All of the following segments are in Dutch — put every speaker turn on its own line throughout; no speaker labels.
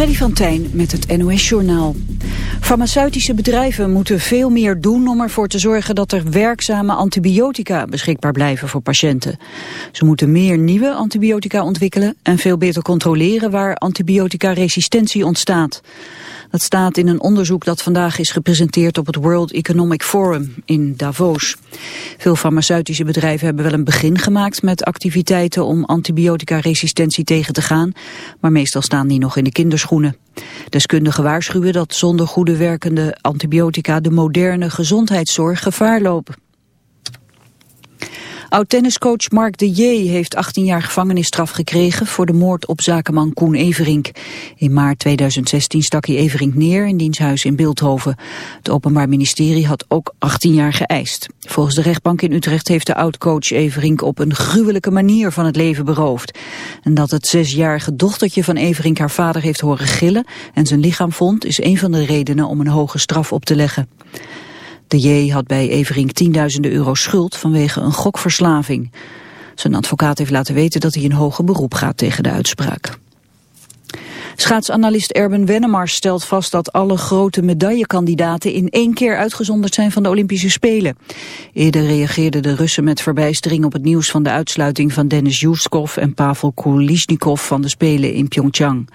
Freddy van Tijn met het NOS-journaal. Farmaceutische bedrijven moeten veel meer doen om ervoor te zorgen dat er werkzame antibiotica beschikbaar blijven voor patiënten. Ze moeten meer nieuwe antibiotica ontwikkelen en veel beter controleren waar antibiotica-resistentie ontstaat. Dat staat in een onderzoek dat vandaag is gepresenteerd op het World Economic Forum in Davos. Veel farmaceutische bedrijven hebben wel een begin gemaakt met activiteiten om antibiotica-resistentie tegen te gaan, maar meestal staan die nog in de kinderschoenen. Deskundigen waarschuwen dat zonder goede werkende antibiotica de moderne gezondheidszorg gevaar lopen. Oud-tenniscoach Mark de J. heeft 18 jaar gevangenisstraf gekregen voor de moord op zakenman Koen Everink. In maart 2016 stak hij Everink neer in diens huis in Beeldhoven. Het Openbaar Ministerie had ook 18 jaar geëist. Volgens de rechtbank in Utrecht heeft de oud-coach Everink op een gruwelijke manier van het leven beroofd. En dat het zesjarige dochtertje van Everink haar vader heeft horen gillen en zijn lichaam vond is een van de redenen om een hoge straf op te leggen. De J had bij Everink tienduizenden euro schuld vanwege een gokverslaving. Zijn advocaat heeft laten weten dat hij een hoger beroep gaat tegen de uitspraak. Schaatsanalist Erben Wennemars stelt vast dat alle grote medaillekandidaten in één keer uitgezonderd zijn van de Olympische Spelen. Eerder reageerden de Russen met verbijstering op het nieuws van de uitsluiting van Denis Yuskov en Pavel Kulisnikov van de Spelen in Pyeongchang.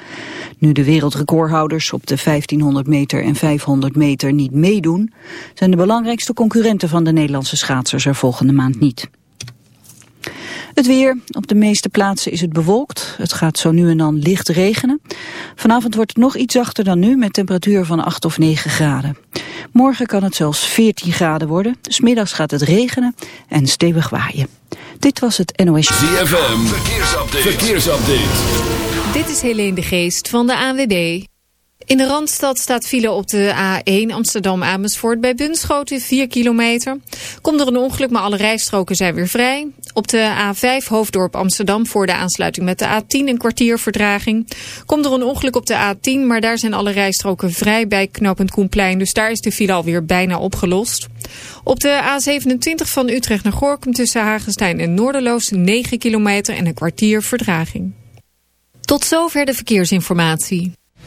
Nu de wereldrecordhouders op de 1500 meter en 500 meter niet meedoen, zijn de belangrijkste concurrenten van de Nederlandse schaatsers er volgende maand niet. Het weer. Op de meeste plaatsen is het bewolkt. Het gaat zo nu en dan licht regenen. Vanavond wordt het nog iets zachter dan nu met temperatuur van 8 of 9 graden. Morgen kan het zelfs 14 graden worden. Smiddags gaat het regenen en stevig waaien. Dit was het NOS.
ZFM. Verkeersupdate. Verkeersupdate.
Dit is Helene de Geest van de ANWB. In de Randstad staat file op de A1 Amsterdam-Amersfoort bij Bunschoten 4 kilometer. Komt er een ongeluk, maar alle rijstroken zijn weer vrij. Op de A5 Hoofddorp Amsterdam voor de aansluiting met de A10 een kwartier vertraging. Komt er een ongeluk op de A10, maar daar zijn alle rijstroken vrij bij knooppunt Koenplein. Dus daar is de file alweer bijna opgelost. Op de A27 van Utrecht naar Gorkum tussen Hagenstein en Noorderloos 9 kilometer en een kwartier vertraging. Tot zover de verkeersinformatie.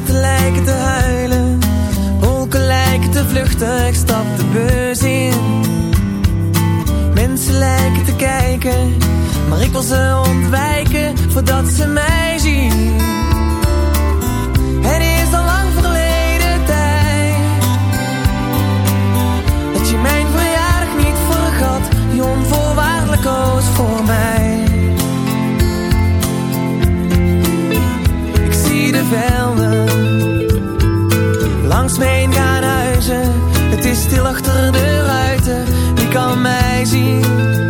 Straten lijken te huilen. Wolken lijken te vluchten. Ik stap de bus in. Mensen lijken te kijken. Maar ik wil ze ontwijken voordat ze mij
langs me gaan huizen. Het is stil achter de ruiten, wie kan mij zien?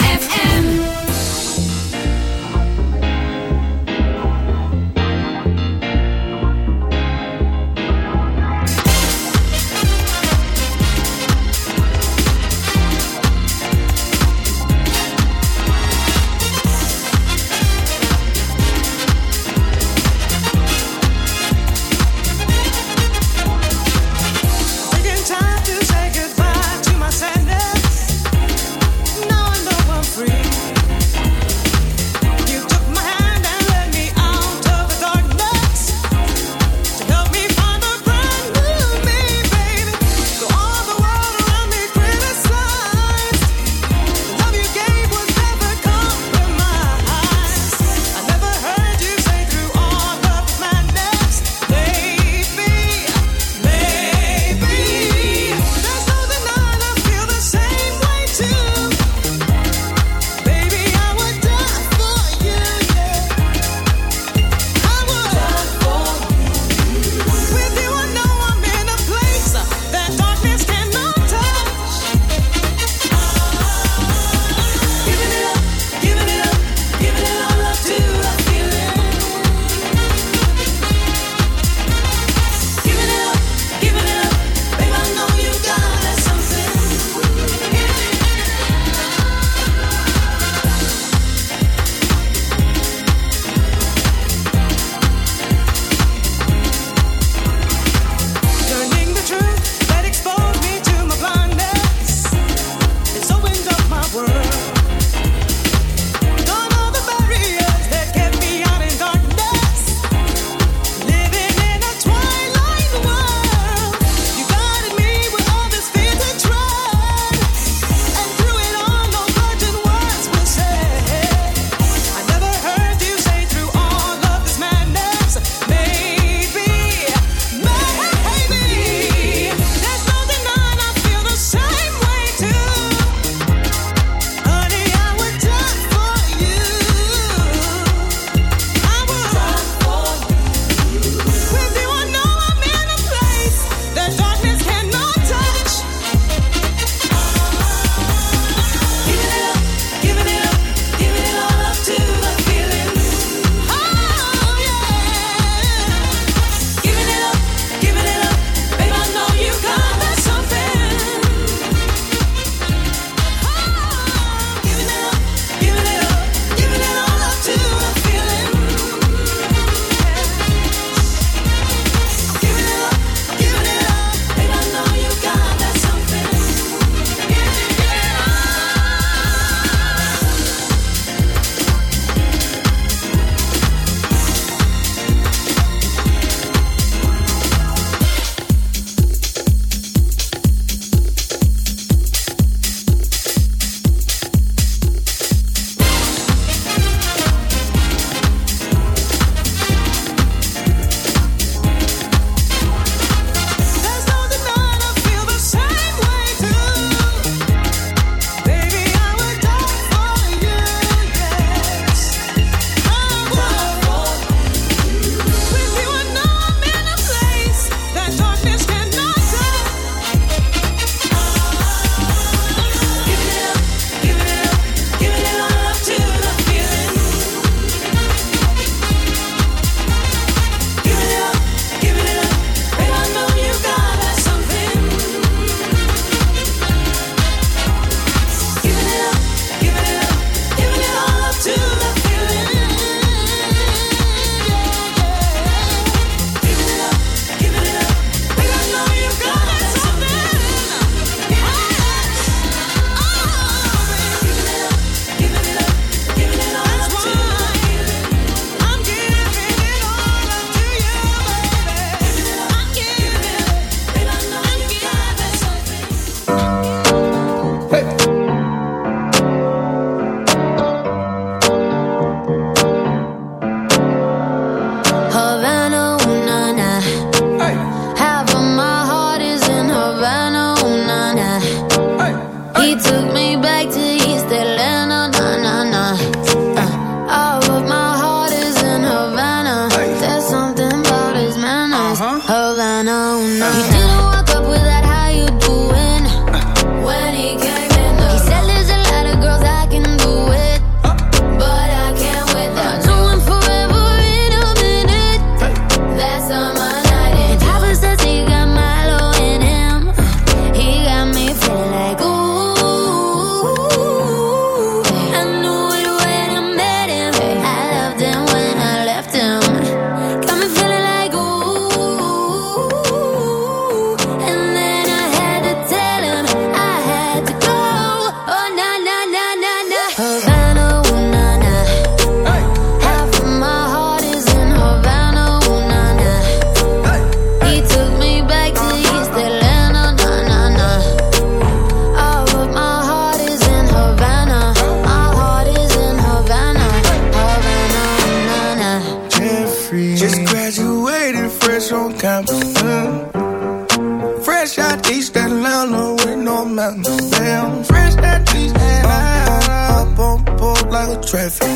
Traffic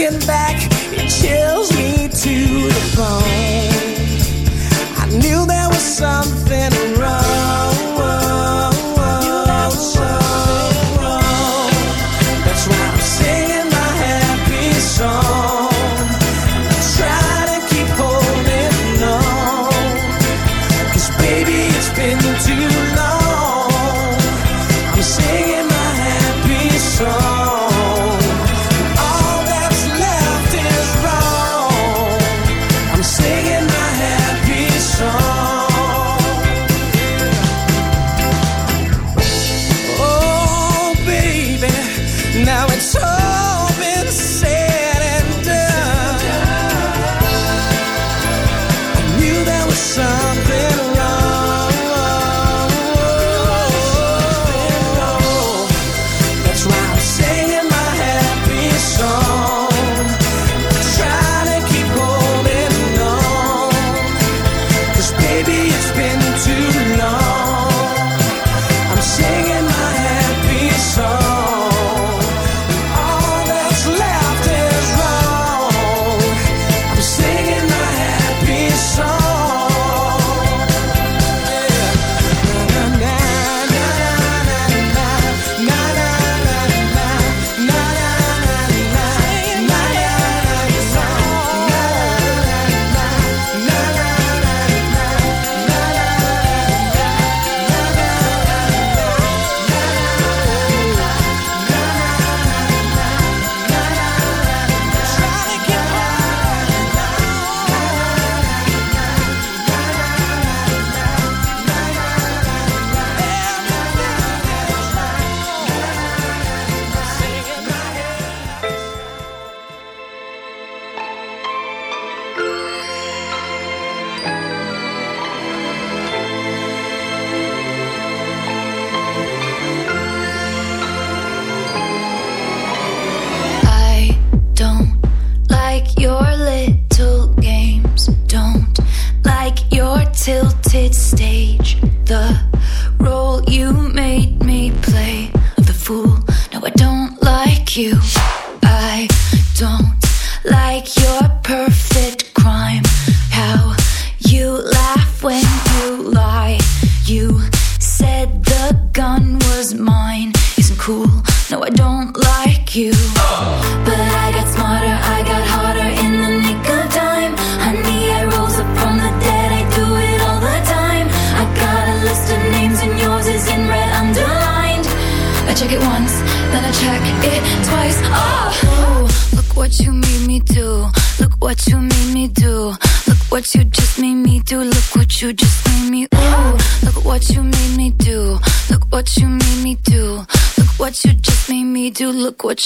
Looking
back,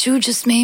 you
just made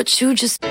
what you just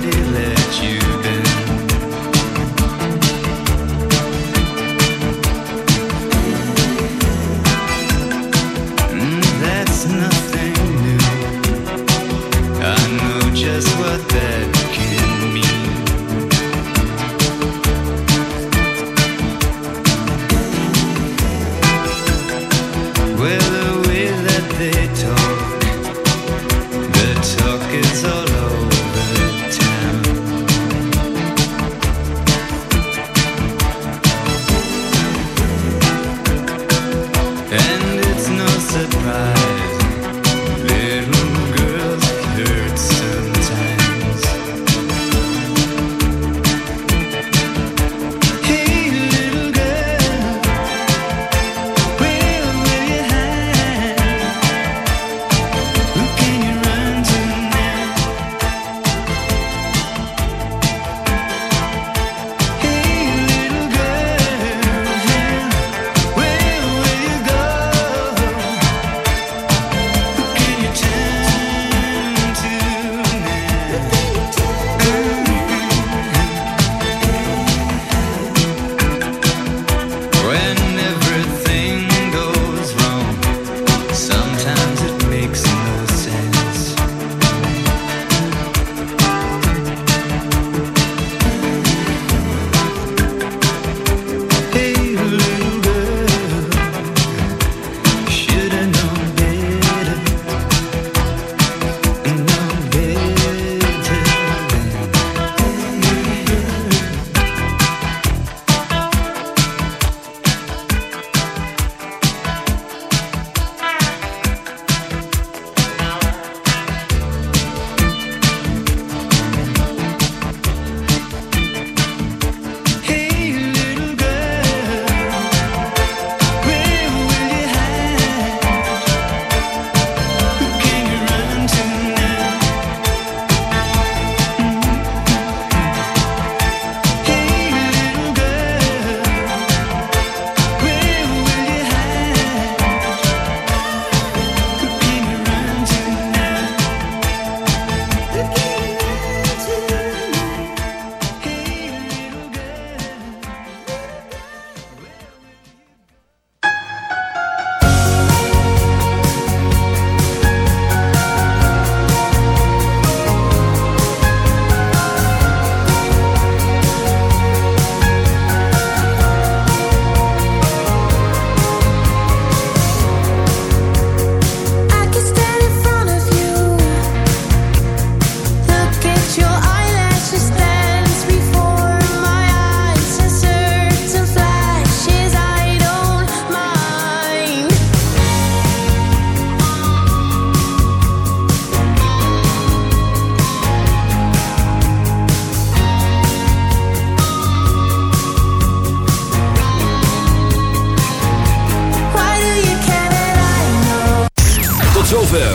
somebody